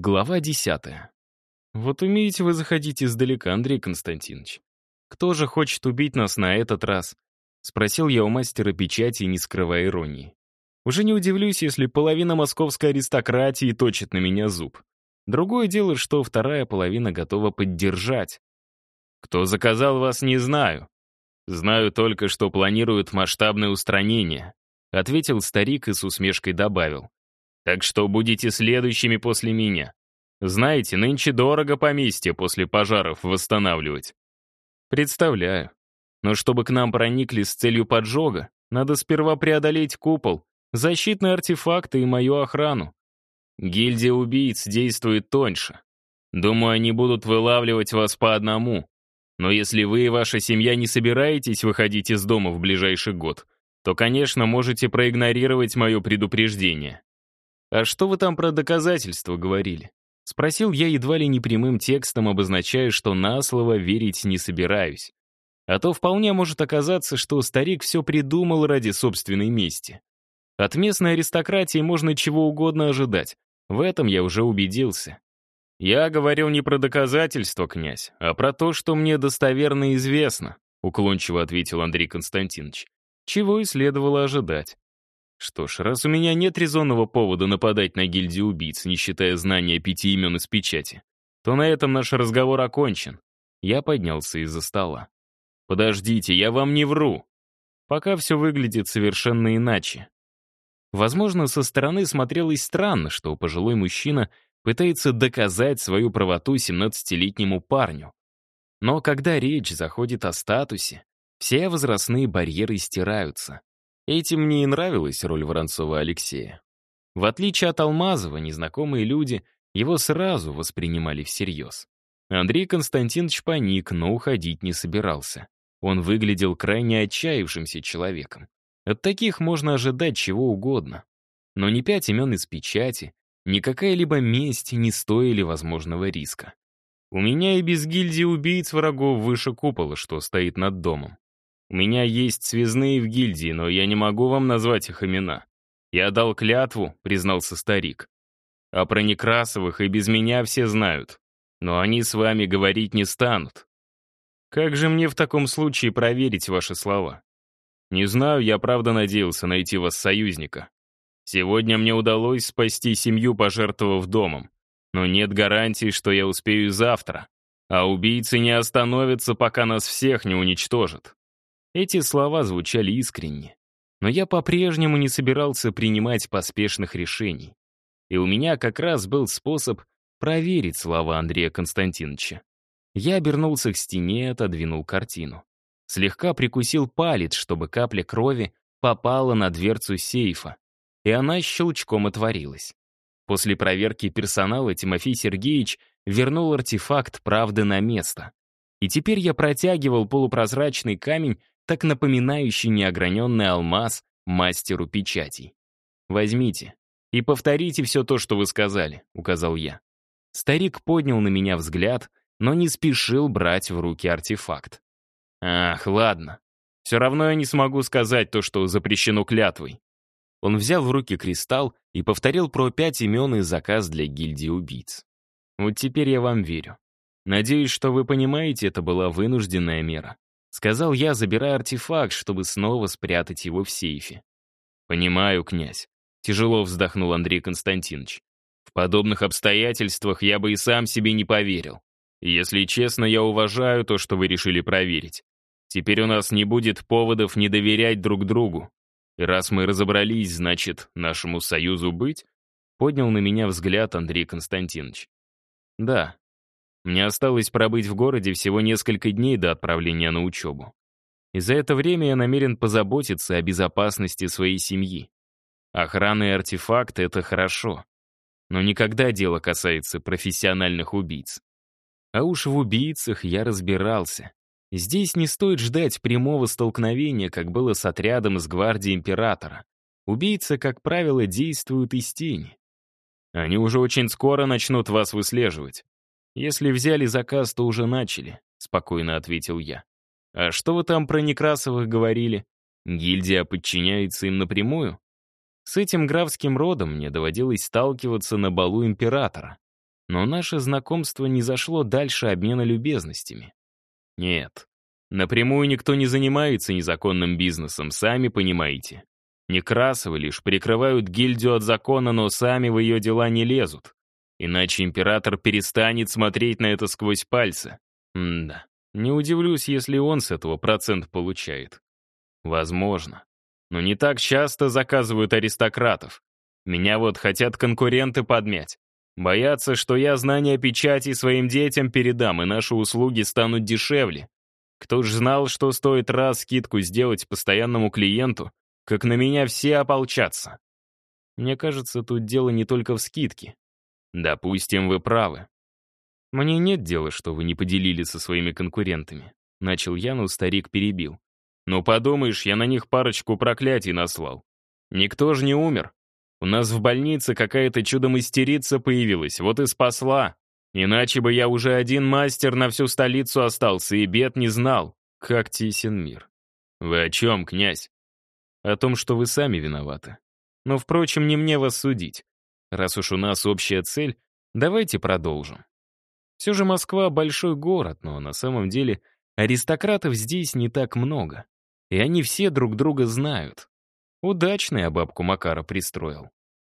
Глава десятая. Вот умеете вы заходить издалека, Андрей Константинович. Кто же хочет убить нас на этот раз? Спросил я у мастера печати, не скрывая иронии. Уже не удивлюсь, если половина московской аристократии точит на меня зуб. Другое дело, что вторая половина готова поддержать. Кто заказал вас, не знаю. Знаю только, что планируют масштабное устранение, ответил старик и с усмешкой добавил. Так что будете следующими после меня. Знаете, нынче дорого поместье после пожаров восстанавливать. Представляю. Но чтобы к нам проникли с целью поджога, надо сперва преодолеть купол, защитные артефакты и мою охрану. Гильдия убийц действует тоньше. Думаю, они будут вылавливать вас по одному. Но если вы и ваша семья не собираетесь выходить из дома в ближайший год, то, конечно, можете проигнорировать мое предупреждение. «А что вы там про доказательства говорили?» Спросил я едва ли не прямым текстом, обозначая, что на слово верить не собираюсь. А то вполне может оказаться, что старик все придумал ради собственной мести. От местной аристократии можно чего угодно ожидать. В этом я уже убедился. «Я говорил не про доказательства, князь, а про то, что мне достоверно известно», уклончиво ответил Андрей Константинович. Чего и следовало ожидать. Что ж, раз у меня нет резонного повода нападать на гильдию убийц, не считая знания пяти имен из печати, то на этом наш разговор окончен. Я поднялся из-за стола. Подождите, я вам не вру. Пока все выглядит совершенно иначе. Возможно, со стороны смотрелось странно, что пожилой мужчина пытается доказать свою правоту 17-летнему парню. Но когда речь заходит о статусе, все возрастные барьеры стираются. Этим мне и нравилась роль Воронцова Алексея. В отличие от Алмазова, незнакомые люди его сразу воспринимали всерьез. Андрей Константинович паник, но уходить не собирался. Он выглядел крайне отчаявшимся человеком. От таких можно ожидать чего угодно. Но ни пять имен из печати, ни какая-либо месть не стоили возможного риска. У меня и без гильдии убийц врагов выше купола, что стоит над домом. У меня есть связные в гильдии, но я не могу вам назвать их имена. Я дал клятву, признался старик. А про Некрасовых и без меня все знают. Но они с вами говорить не станут. Как же мне в таком случае проверить ваши слова? Не знаю, я правда надеялся найти вас союзника. Сегодня мне удалось спасти семью, пожертвовав домом. Но нет гарантии, что я успею завтра. А убийцы не остановятся, пока нас всех не уничтожат. Эти слова звучали искренне. Но я по-прежнему не собирался принимать поспешных решений. И у меня как раз был способ проверить слова Андрея Константиновича. Я обернулся к стене и отодвинул картину. Слегка прикусил палец, чтобы капля крови попала на дверцу сейфа, и она щелчком отворилась. После проверки персонала Тимофей Сергеевич вернул артефакт правды на место. И теперь я протягивал полупрозрачный камень так напоминающий неограненный алмаз мастеру печатей. «Возьмите и повторите все то, что вы сказали», — указал я. Старик поднял на меня взгляд, но не спешил брать в руки артефакт. «Ах, ладно. Все равно я не смогу сказать то, что запрещено клятвой». Он взял в руки кристалл и повторил про пять имен и заказ для гильдии убийц. «Вот теперь я вам верю. Надеюсь, что вы понимаете, это была вынужденная мера. Сказал я, забирая артефакт, чтобы снова спрятать его в сейфе. «Понимаю, князь», — тяжело вздохнул Андрей Константинович. «В подобных обстоятельствах я бы и сам себе не поверил. если честно, я уважаю то, что вы решили проверить. Теперь у нас не будет поводов не доверять друг другу. И раз мы разобрались, значит, нашему союзу быть?» Поднял на меня взгляд Андрей Константинович. «Да, мне осталось пробыть в городе всего несколько дней до отправления на учебу. И за это время я намерен позаботиться о безопасности своей семьи. Охрана и артефакты — это хорошо. Но никогда дело касается профессиональных убийц. А уж в убийцах я разбирался. Здесь не стоит ждать прямого столкновения, как было с отрядом из гвардии императора. Убийцы, как правило, действуют из тени. Они уже очень скоро начнут вас выслеживать. «Если взяли заказ, то уже начали», — спокойно ответил я. «А что вы там про Некрасовых говорили? Гильдия подчиняется им напрямую?» С этим графским родом мне доводилось сталкиваться на балу императора. но наше знакомство не зашло дальше обмена любезностями. Нет, напрямую никто не занимается незаконным бизнесом, сами понимаете. Некрасовы лишь прикрывают гильдию от закона, но сами в ее дела не лезут. Иначе император перестанет смотреть на это сквозь пальцы. М да, не удивлюсь, если он с этого процент получает. Возможно. Но не так часто заказывают аристократов. Меня вот хотят конкуренты подмять. Боятся, что я знания печати своим детям передам, и наши услуги станут дешевле. Кто ж знал, что стоит раз скидку сделать постоянному клиенту, как на меня все ополчатся. Мне кажется, тут дело не только в скидке. Допустим, вы правы. Мне нет дела, что вы не поделили со своими конкурентами. Начал я, но старик перебил. Ну подумаешь, я на них парочку проклятий наслал. Никто же не умер. У нас в больнице какая-то чудо-мастерица появилась, вот и спасла. Иначе бы я уже один мастер на всю столицу остался и бед не знал. Как тесен мир. Вы о чем, князь? О том, что вы сами виноваты. Но, впрочем, не мне вас судить. Раз уж у нас общая цель, давайте продолжим. Все же Москва — большой город, но на самом деле аристократов здесь не так много. И они все друг друга знают. Удачно я бабку Макара пристроил.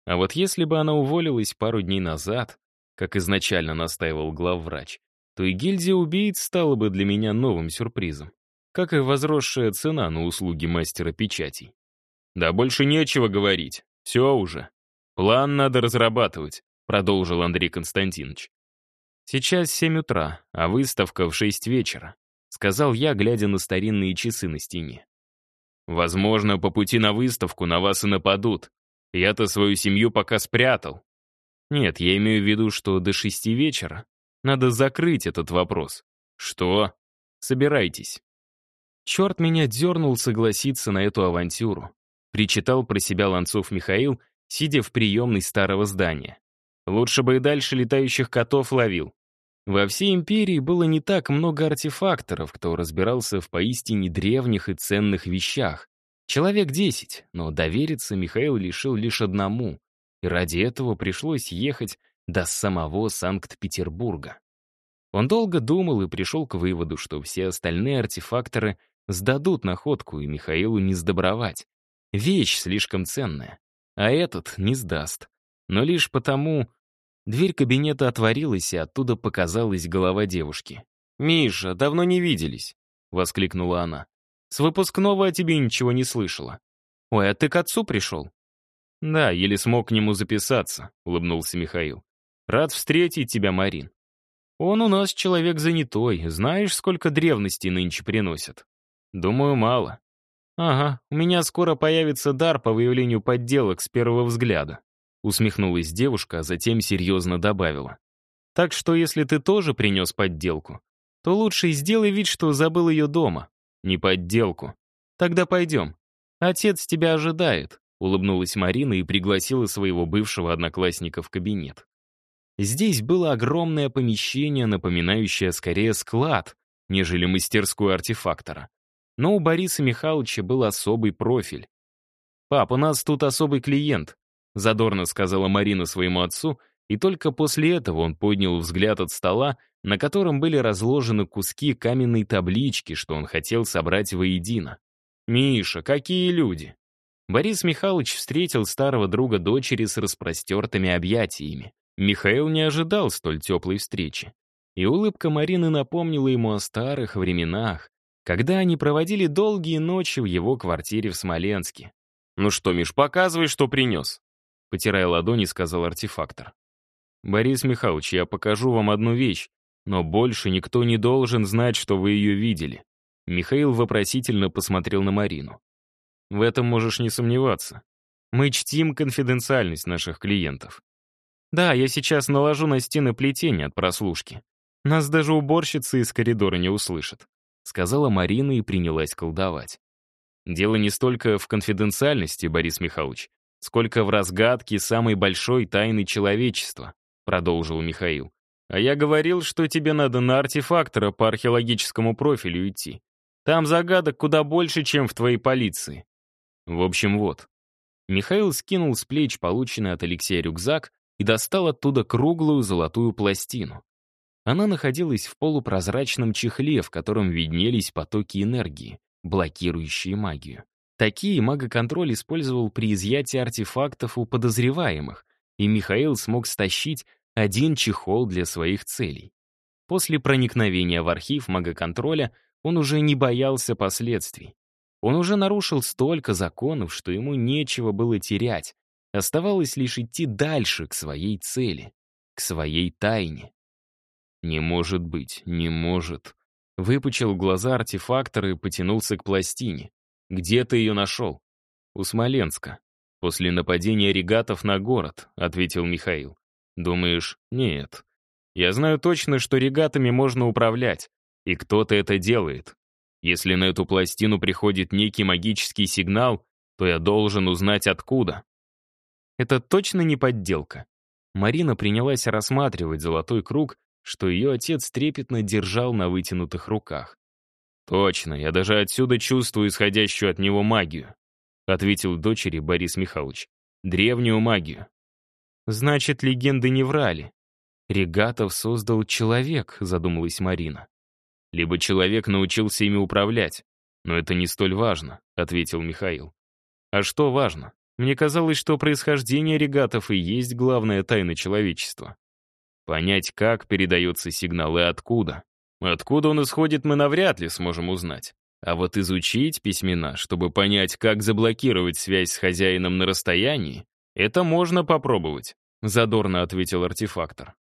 А вот если бы она уволилась пару дней назад, как изначально настаивал главврач, то и гильдия убийц стала бы для меня новым сюрпризом, как и возросшая цена на услуги мастера печатей. Да больше нечего говорить, все уже. План надо разрабатывать, продолжил Андрей Константинович. Сейчас семь утра, а выставка в шесть вечера, сказал я, глядя на старинные часы на стене. Возможно, по пути на выставку на вас и нападут. Я-то свою семью пока спрятал. Нет, я имею в виду, что до шести вечера надо закрыть этот вопрос. Что? Собирайтесь. Черт меня дернул согласиться на эту авантюру. Причитал про себя Ланцов Михаил, сидя в приемной старого здания. Лучше бы и дальше летающих котов ловил. Во всей империи было не так много артефакторов, кто разбирался в поистине древних и ценных вещах. Человек десять, но довериться Михаил лишил лишь одному, и ради этого пришлось ехать до самого Санкт-Петербурга. Он долго думал и пришел к выводу, что все остальные артефакторы сдадут находку, и Михаилу не сдобровать. Вещь слишком ценная, а этот не сдаст. Но лишь потому, Дверь кабинета отворилась, и оттуда показалась голова девушки. «Миша, давно не виделись», — воскликнула она. «С выпускного о тебе ничего не слышала. Ой, а ты к отцу пришел?» «Да, еле смог к нему записаться», — улыбнулся Михаил. «Рад встретить тебя, Марин. Он у нас человек занятой, знаешь, сколько древностей нынче приносят?» «Думаю, мало». «Ага, у меня скоро появится дар по выявлению подделок с первого взгляда. Усмехнулась девушка, а затем серьезно добавила. «Так что если ты тоже принес подделку, то лучше сделай вид, что забыл ее дома. Не подделку. Тогда пойдем. Отец тебя ожидает», — улыбнулась Марина и пригласила своего бывшего одноклассника в кабинет. Здесь было огромное помещение, напоминающее скорее склад, нежели мастерскую артефактора. Но у Бориса Михайловича был особый профиль. «Пап, у нас тут особый клиент», задорно сказала Марина своему отцу, и только после этого он поднял взгляд от стола, на котором были разложены куски каменной таблички, что он хотел собрать воедино. «Миша, какие люди!» Борис Михайлович встретил старого друга дочери с распростертыми объятиями. Михаил не ожидал столь теплой встречи. И улыбка Марины напомнила ему о старых временах, когда они проводили долгие ночи в его квартире в Смоленске. «Ну что, Миш, показывай, что принес», потирая ладони, сказал артефактор. «Борис Михайлович, я покажу вам одну вещь, но больше никто не должен знать, что вы ее видели». Михаил вопросительно посмотрел на Марину. «В этом можешь не сомневаться. Мы чтим конфиденциальность наших клиентов. Да, я сейчас наложу на стены плетение от прослушки. Нас даже уборщицы из коридора не услышат», сказала Марина и принялась колдовать. Дело не столько в конфиденциальности, Борис Михайлович, сколько в разгадке самой большой тайны человечества», — продолжил Михаил. «А я говорил, что тебе надо на артефактора по археологическому профилю идти. Там загадок куда больше, чем в твоей полиции». В общем, вот. Михаил скинул с плеч полученный от Алексея рюкзак, и достал оттуда круглую золотую пластину. Она находилась в полупрозрачном чехле, в котором виднелись потоки энергии, блокирующие магию. Такие магоконтроль использовал при изъятии артефактов у подозреваемых, и Михаил смог стащить один чехол для своих целей. После проникновения в архив магоконтроля он уже не боялся последствий. Он уже нарушил столько законов, что ему нечего было терять. Оставалось лишь идти дальше, к своей цели, к своей тайне. «Не может быть, не может». Выпучил глаза артефактор и потянулся к пластине. «Где ты ее нашел?» «У Смоленска. После нападения регатов на город», — ответил Михаил. «Думаешь, нет. Я знаю точно, что регатами можно управлять, и кто-то это делает. Если на эту пластину приходит некий магический сигнал, то я должен узнать откуда». Это точно не подделка. Марина принялась рассматривать золотой круг, что ее отец трепетно держал на вытянутых руках. «Точно, я даже отсюда чувствую исходящую от него магию», ответил дочери Борис Михайлович. «Древнюю магию». «Значит, легенды не врали. Регатов создал человек», задумалась Марина. «Либо человек научился ими управлять, но это не столь важно», ответил Михаил. «А что важно? Мне казалось, что происхождение регатов и есть главная тайна человечества. Понять, как передается сигнал и откуда. Откуда он исходит, мы навряд ли сможем узнать. А вот изучить письмена, чтобы понять, как заблокировать связь с хозяином на расстоянии, это можно попробовать, задорно ответил артефактор.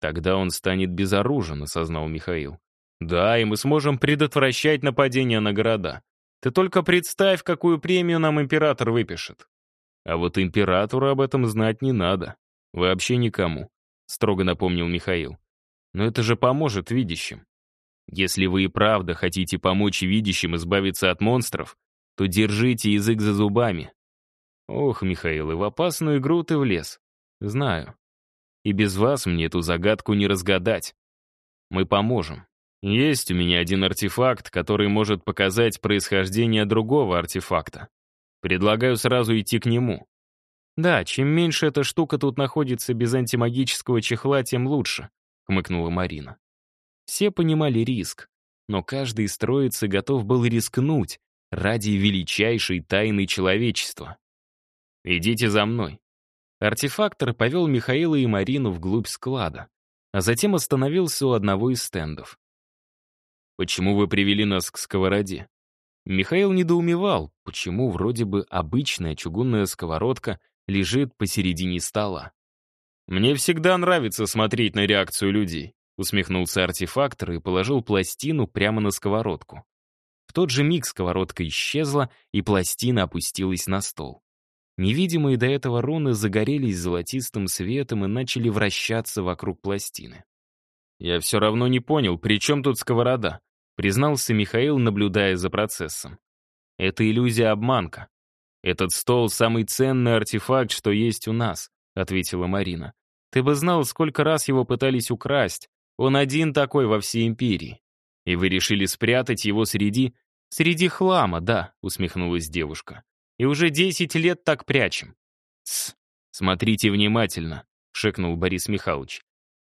Тогда он станет безоружен, осознал Михаил. Да, и мы сможем предотвращать нападения на города. Ты только представь, какую премию нам император выпишет. А вот императору об этом знать не надо. Вообще никому. — строго напомнил Михаил. «Но это же поможет видящим. Если вы и правда хотите помочь видящим избавиться от монстров, то держите язык за зубами». «Ох, Михаил, и в опасную игру ты влез. Знаю. И без вас мне эту загадку не разгадать. Мы поможем. Есть у меня один артефакт, который может показать происхождение другого артефакта. Предлагаю сразу идти к нему. «Да, чем меньше эта штука тут находится без антимагического чехла, тем лучше», — хмыкнула Марина. Все понимали риск, но каждый из троицы готов был рискнуть ради величайшей тайны человечества. «Идите за мной». Артефактор повел Михаила и Марину вглубь склада, а затем остановился у одного из стендов. «Почему вы привели нас к сковороде?» Михаил недоумевал, почему вроде бы обычная чугунная сковородка — лежит посередине стола. «Мне всегда нравится смотреть на реакцию людей», усмехнулся артефактор и положил пластину прямо на сковородку. В тот же миг сковородка исчезла, и пластина опустилась на стол. Невидимые до этого руны загорелись золотистым светом и начали вращаться вокруг пластины. «Я все равно не понял, при чем тут сковорода?» признался Михаил, наблюдая за процессом. «Это иллюзия-обманка. «Этот стол — самый ценный артефакт, что есть у нас», — ответила Марина. «Ты бы знал, сколько раз его пытались украсть. Он один такой во всей империи. И вы решили спрятать его среди... Среди хлама, да», — усмехнулась девушка. «И уже десять лет так прячем». «Тсс, смотрите внимательно», — шекнул Борис Михайлович.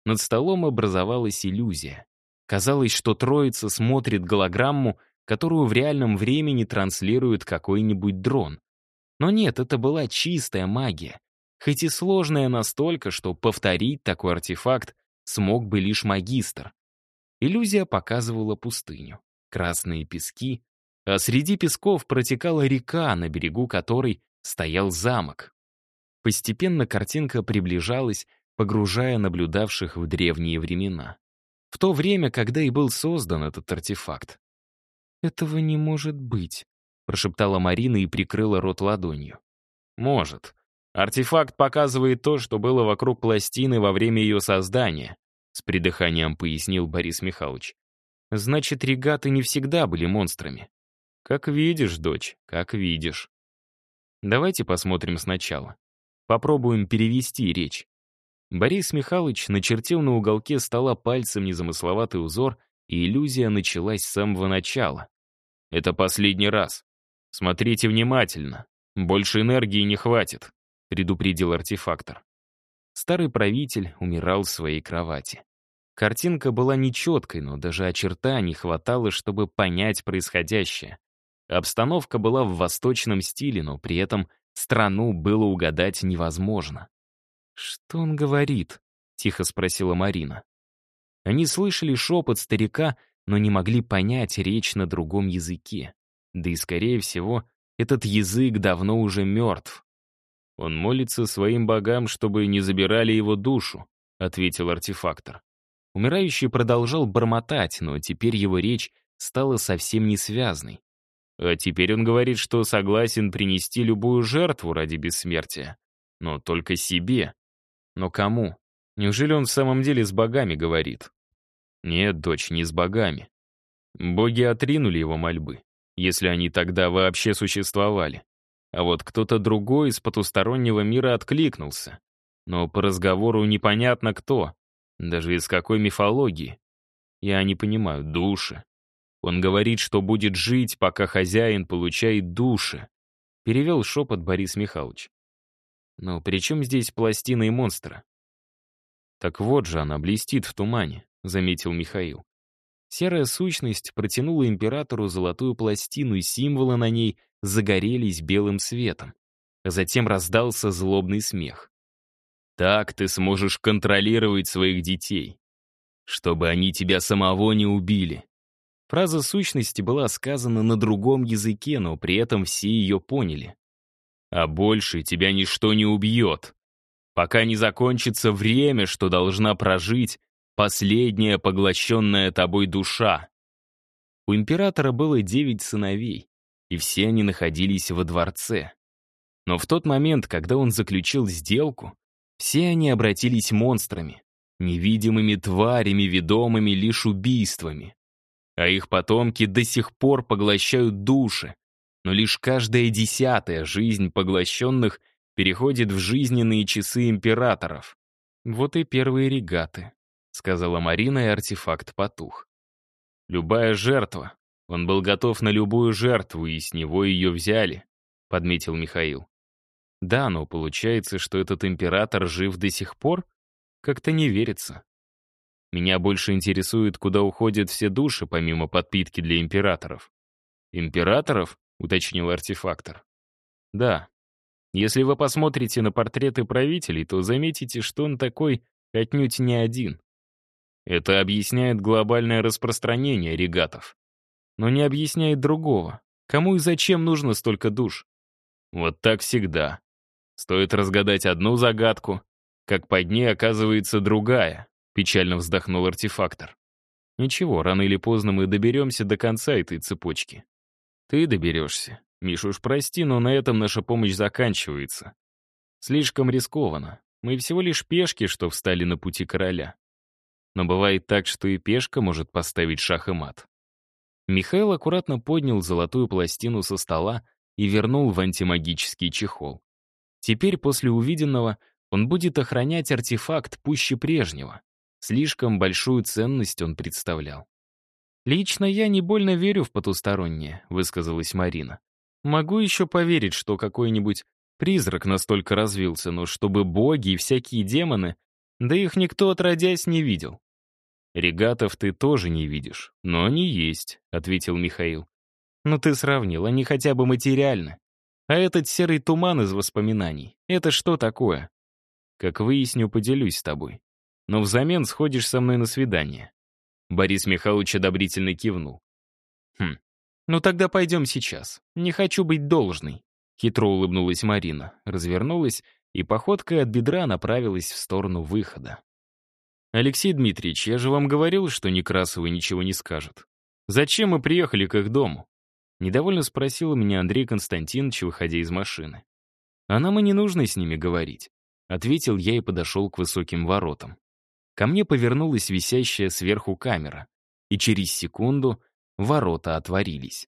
Над столом образовалась иллюзия. Казалось, что троица смотрит голограмму, которую в реальном времени транслирует какой-нибудь дрон. Но нет, это была чистая магия. Хоть и сложная настолько, что повторить такой артефакт смог бы лишь магистр. Иллюзия показывала пустыню, красные пески, а среди песков протекала река, на берегу которой стоял замок. Постепенно картинка приближалась, погружая наблюдавших в древние времена. В то время, когда и был создан этот артефакт. «Этого не может быть», прошептала Марина и прикрыла рот ладонью. «Может. Артефакт показывает то, что было вокруг пластины во время ее создания», с придыханием пояснил Борис Михайлович. «Значит, регаты не всегда были монстрами». «Как видишь, дочь, как видишь». Давайте посмотрим сначала. Попробуем перевести речь. Борис Михайлович начертил на уголке стола пальцем незамысловатый узор, и иллюзия началась с самого начала. Это последний раз. «Смотрите внимательно. Больше энергии не хватит», — предупредил артефактор. Старый правитель умирал в своей кровати. Картинка была нечеткой, но даже очертаний хватало, чтобы понять происходящее. Обстановка была в восточном стиле, но при этом страну было угадать невозможно. «Что он говорит?» — тихо спросила Марина. Они слышали шепот старика, но не могли понять речь на другом языке. Да и, скорее всего, этот язык давно уже мертв. «Он молится своим богам, чтобы не забирали его душу», — ответил артефактор. Умирающий продолжал бормотать, но теперь его речь стала совсем несвязной. А теперь он говорит, что согласен принести любую жертву ради бессмертия. Но только себе. Но кому? Неужели он в самом деле с богами говорит? Нет, дочь, не с богами. Боги отринули его мольбы, если они тогда вообще существовали. А вот кто-то другой из потустороннего мира откликнулся. Но по разговору непонятно кто. Даже из какой мифологии? Я не понимаю, души. Он говорит, что будет жить, пока хозяин получает души. Перевел шепот Борис Михайлович. Но при чем здесь пластина и монстра? Так вот же она блестит в тумане, заметил Михаил. Серая сущность протянула императору золотую пластину, и символы на ней загорелись белым светом. Затем раздался злобный смех. Так ты сможешь контролировать своих детей, чтобы они тебя самого не убили. Фраза сущности была сказана на другом языке, но при этом все ее поняли. А больше тебя ничто не убьет, пока не закончится время, что должна прожить последняя поглощенная тобой душа. У императора было девять сыновей, и все они находились во дворце. Но в тот момент, когда он заключил сделку, все они обратились монстрами, невидимыми тварями, ведомыми лишь убийствами. А их потомки до сих пор поглощают души, но лишь каждая десятая жизнь поглощенных переходит в жизненные часы императоров. Вот и первые регаты, сказала Марина, и артефакт потух. Любая жертва. Он был готов на любую жертву, и с него ее взяли, подметил Михаил. Да, но получается, что этот император жив до сих пор? Как-то не верится. Меня больше интересует, куда уходят все души, помимо подпитки для императоров. «Императоров?» — уточнил артефактор. «Да. Если вы посмотрите на портреты правителей, то заметите, что он такой отнюдь не один. Это объясняет глобальное распространение регатов. Но не объясняет другого. Кому и зачем нужно столько душ? Вот так всегда. Стоит разгадать одну загадку, как под ней оказывается другая, печально вздохнул артефактор. Ничего, рано или поздно мы доберемся до конца этой цепочки. Ты доберешься. Миша, уж прости, но на этом наша помощь заканчивается. Слишком рискованно. Мы всего лишь пешки, что встали на пути короля. Но бывает так, что и пешка может поставить шах и мат. Михаил аккуратно поднял золотую пластину со стола и вернул в антимагический чехол. Теперь, после увиденного, он будет охранять артефакт пуще прежнего. Слишком большую ценность он представлял. «Лично я не больно верю в потустороннее», — высказалась Марина. «Могу еще поверить, что какой-нибудь призрак настолько развился, но чтобы боги и всякие демоны, да их никто отродясь не видел». «Регатов ты тоже не видишь, но они есть», — ответил Михаил. «Ну ты сравнил, они хотя бы материальны. А этот серый туман из воспоминаний — это что такое? Как выясню, поделюсь с тобой. Но взамен сходишь со мной на свидание. Борис Михайлович одобрительно кивнул. Хм, ну тогда пойдем сейчас. Не хочу быть должной. Хитро улыбнулась Марина, развернулась и походкой от бедра направилась в сторону выхода. «Алексей Дмитриевич, я же вам говорил, что Некрасовы ничего не скажут. Зачем мы приехали к их дому? Недовольно спросил у меня Андрей Константинович, выходя из машины. «А нам и не нужно с ними говорить», — ответил я и подошел к высоким воротам. Ко мне повернулась висящая сверху камера, и через секунду ворота отворились.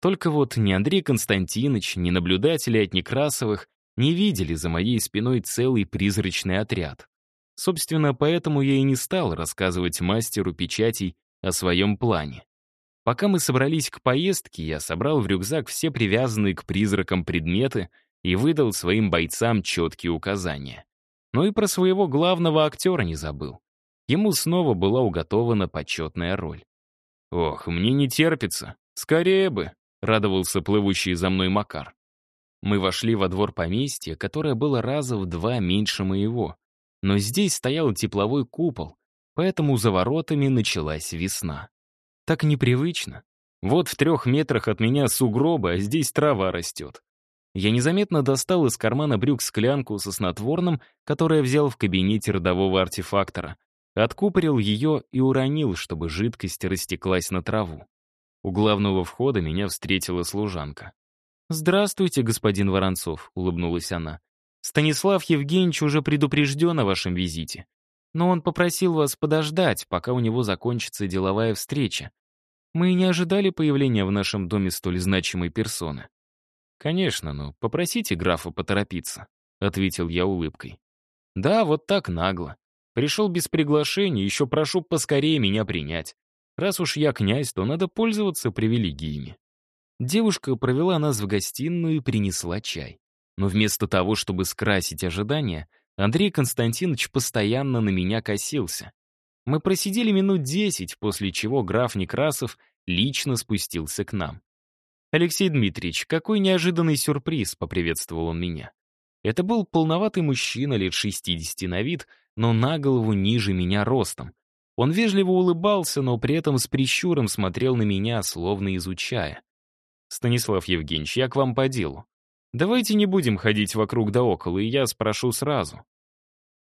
Только вот ни Андрей Константинович, ни наблюдатели от Некрасовых не видели за моей спиной целый призрачный отряд. Собственно, поэтому я и не стал рассказывать мастеру печатей о своем плане. Пока мы собрались к поездке, я собрал в рюкзак все привязанные к призракам предметы и выдал своим бойцам четкие указания. Но и про своего главного актера не забыл. Ему снова была уготована почетная роль. «Ох, мне не терпится. Скорее бы!» — радовался плывущий за мной Макар. Мы вошли во двор поместья, которое было раза в два меньше моего. Но здесь стоял тепловой купол, поэтому за воротами началась весна. Так непривычно. Вот в трех метрах от меня сугробы, а здесь трава растет. Я незаметно достал из кармана брюк склянку со снотворным, которое взял в кабинете родового артефактора, откупорил ее и уронил, чтобы жидкость растеклась на траву. У главного входа меня встретила служанка. «Здравствуйте, господин Воронцов», — улыбнулась она. «Станислав Евгеньевич уже предупрежден о вашем визите. Но он попросил вас подождать, пока у него закончится деловая встреча. Мы не ожидали появления в нашем доме столь значимой персоны». «Конечно, но попросите графа поторопиться», — ответил я улыбкой. «Да, вот так нагло. Пришел без приглашения, еще прошу поскорее меня принять. Раз уж я князь, то надо пользоваться привилегиями». Девушка провела нас в гостиную и принесла чай. Но вместо того, чтобы скрасить ожидания, Андрей Константинович постоянно на меня косился. Мы просидели минут десять, после чего граф Некрасов лично спустился к нам. «Алексей Дмитриевич, какой неожиданный сюрприз!» — поприветствовал он меня. Это был полноватый мужчина лет 60 на вид, но на голову ниже меня ростом. Он вежливо улыбался, но при этом с прищуром смотрел на меня, словно изучая. «Станислав Евгеньевич, я к вам по делу. Давайте не будем ходить вокруг да около, и я спрошу сразу».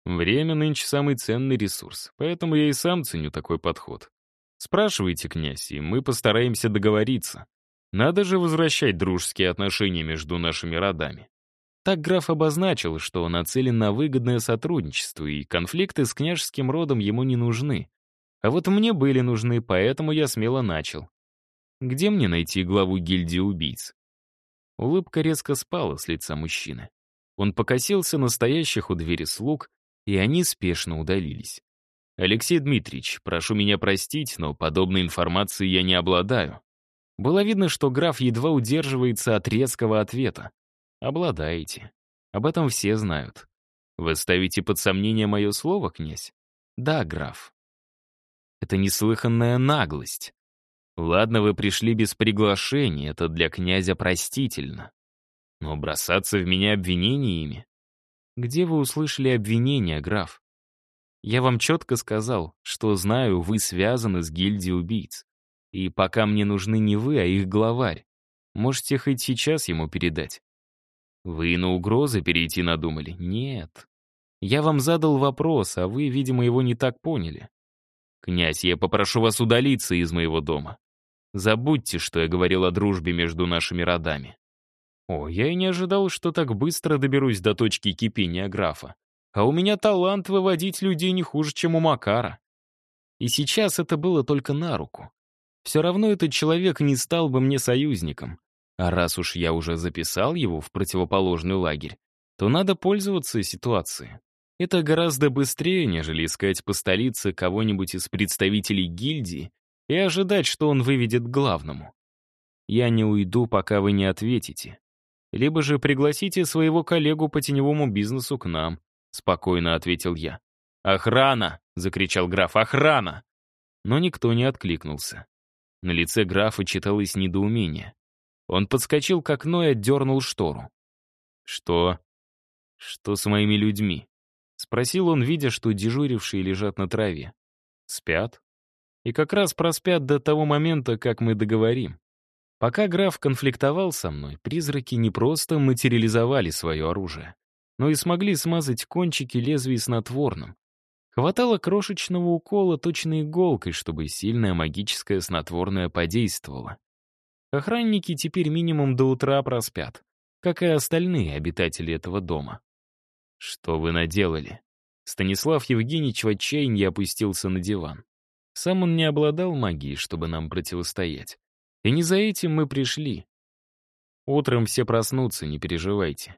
Время нынче самый ценный ресурс, поэтому я и сам ценю такой подход. Спрашивайте, князь, и мы постараемся договориться. Надо же возвращать дружеские отношения между нашими родами. Так граф обозначил, что нацелен на выгодное сотрудничество, и конфликты с княжеским родом ему не нужны. А вот мне были нужны, поэтому я смело начал. Где мне найти главу гильдии убийц? Улыбка резко спала с лица мужчины. Он покосился на стоящих у двери слуг, и они спешно удалились. «Алексей Дмитриевич, прошу меня простить, но подобной информации я не обладаю. Было видно, что граф едва удерживается от резкого ответа. «Обладаете. Об этом все знают. Вы ставите под сомнение мое слово, князь?» «Да, граф». Это неслыханная наглость. Ладно, вы пришли без приглашения, это для князя простительно. Но бросаться в меня обвинениями? Где вы услышали обвинения, граф? Я вам четко сказал, что знаю, вы связаны с гильдией убийц. И пока мне нужны не вы, а их главарь. Можете хоть сейчас ему передать. Вы на угрозы перейти надумали? Нет. Я вам задал вопрос, а вы, видимо, его не так поняли. Князь, я попрошу вас удалиться из моего дома. Забудьте, что я говорил о дружбе между нашими родами. О, я и не ожидал, что так быстро доберусь до точки кипения графа. А у меня талант выводить людей не хуже, чем у Макара. И сейчас это было только на руку. Все равно этот человек не стал бы мне союзником. А раз уж я уже записал его в противоположный лагерь, то надо пользоваться ситуацией. Это гораздо быстрее, нежели искать по столице кого-нибудь из представителей гильдии и ожидать, что он выведет к главному. Я не уйду, пока вы не ответите. Либо же пригласите своего коллегу по теневому бизнесу к нам, спокойно ответил я. «Охрана!» — закричал граф. «Охрана!» Но никто не откликнулся. На лице графа читалось недоумение. Он подскочил к окну и отдернул штору. «Что? Что с моими людьми?» Спросил он, видя, что дежурившие лежат на траве. «Спят?» И как раз проспят до того момента, как мы договорим. Пока граф конфликтовал со мной, призраки не просто материализовали свое оружие, но и смогли смазать кончики лезвий снотворным, Хватало крошечного укола точной иголкой, чтобы сильное магическое снотворное подействовало. Охранники теперь минимум до утра проспят, как и остальные обитатели этого дома. «Что вы наделали?» Станислав Евгеньевич в отчаянии опустился на диван. Сам он не обладал магией, чтобы нам противостоять. И не за этим мы пришли. Утром все проснутся, не переживайте.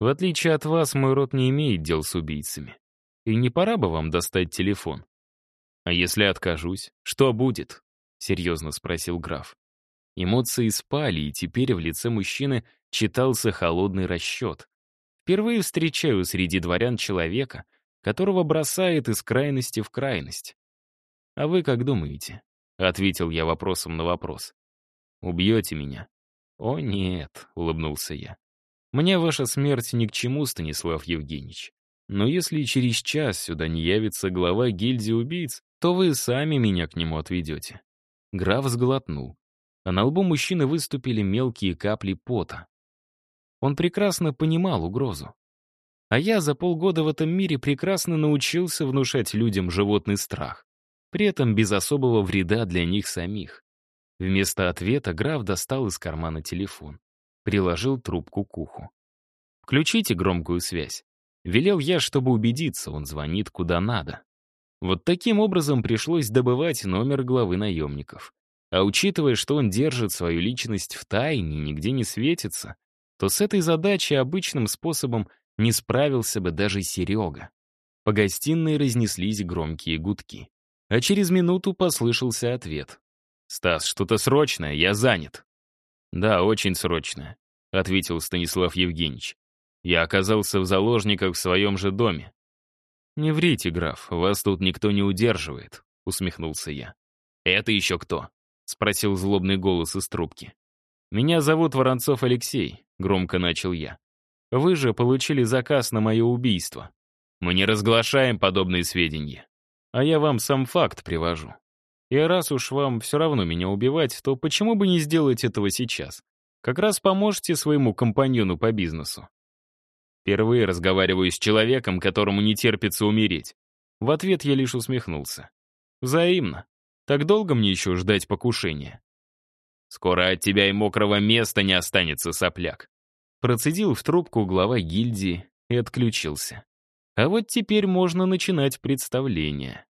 В отличие от вас, мой род не имеет дел с убийцами. И не пора бы вам достать телефон? А если откажусь, что будет? Серьезно спросил граф. Эмоции спали, и теперь в лице мужчины читался холодный расчет. Впервые встречаю среди дворян человека, которого бросает из крайности в крайность. «А вы как думаете?» — ответил я вопросом на вопрос. «Убьете меня?» «О, нет», — улыбнулся я. «Мне ваша смерть ни к чему, Станислав Евгеньевич. Но если через час сюда не явится глава гильдии убийц, то вы сами меня к нему отведете». Граф сглотнул, а на лбу мужчины выступили мелкие капли пота. Он прекрасно понимал угрозу. А я за полгода в этом мире прекрасно научился внушать людям животный страх, при этом без особого вреда для них самих. Вместо ответа граф достал из кармана телефон, приложил трубку к уху. «Включите громкую связь». Велел я, чтобы убедиться, он звонит куда надо. Вот таким образом пришлось добывать номер главы наемников. А учитывая, что он держит свою личность в тайне и нигде не светится, то с этой задачей обычным способом не справился бы даже Серега. По гостиной разнеслись громкие гудки. А через минуту послышался ответ. «Стас, что-то срочное, я занят». «Да, очень срочное», — ответил Станислав Евгеньевич. «Я оказался в заложниках в своем же доме». «Не врите, граф, вас тут никто не удерживает», — усмехнулся я. «Это еще кто?» — спросил злобный голос из трубки. «Меня зовут Воронцов Алексей», — громко начал я. «Вы же получили заказ на мое убийство. Мы не разглашаем подобные сведения. А я вам сам факт привожу. И раз уж вам все равно меня убивать, то почему бы не сделать этого сейчас? Как раз поможете своему компаньону по бизнесу. Впервые разговариваю с человеком, которому не терпится умереть. В ответ я лишь усмехнулся. Взаимно. Так долго мне еще ждать покушения? Скоро от тебя и мокрого места не останется, сопляк. Процедил в трубку глава гильдии и отключился. А вот теперь можно начинать представление.